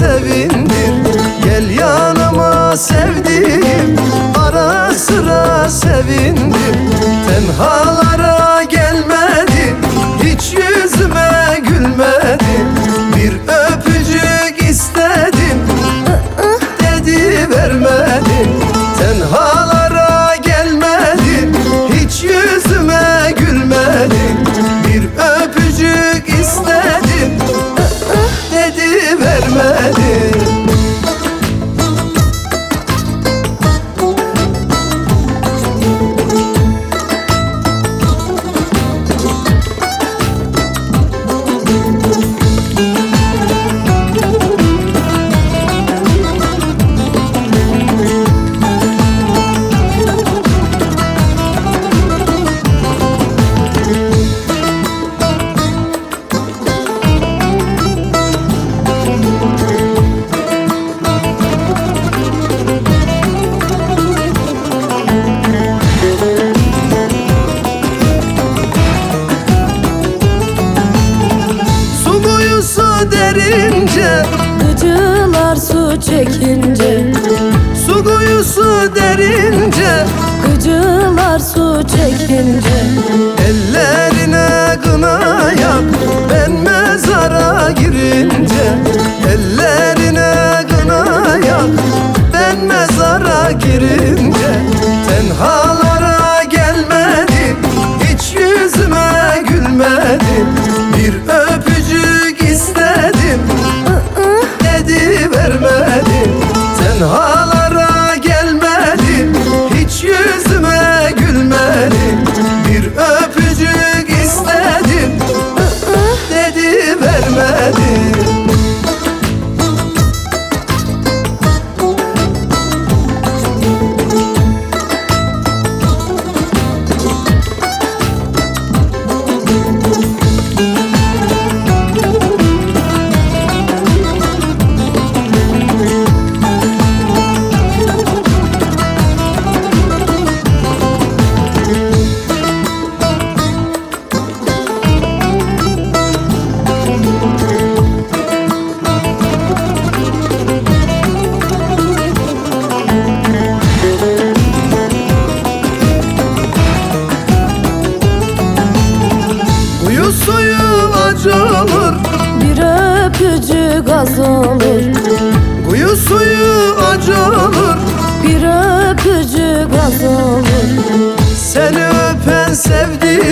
sevip çekince Su kuyusu derince Gıcılar su çekince. Ellerine gına yap Ben mezara girince. Ellerine gına yap Ben mezara girince.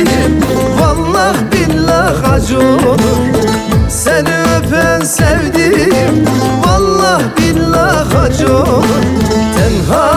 benim Vallah billah acı olur. Seni öpen sevdiğim Vallah billah acı olur. Tenha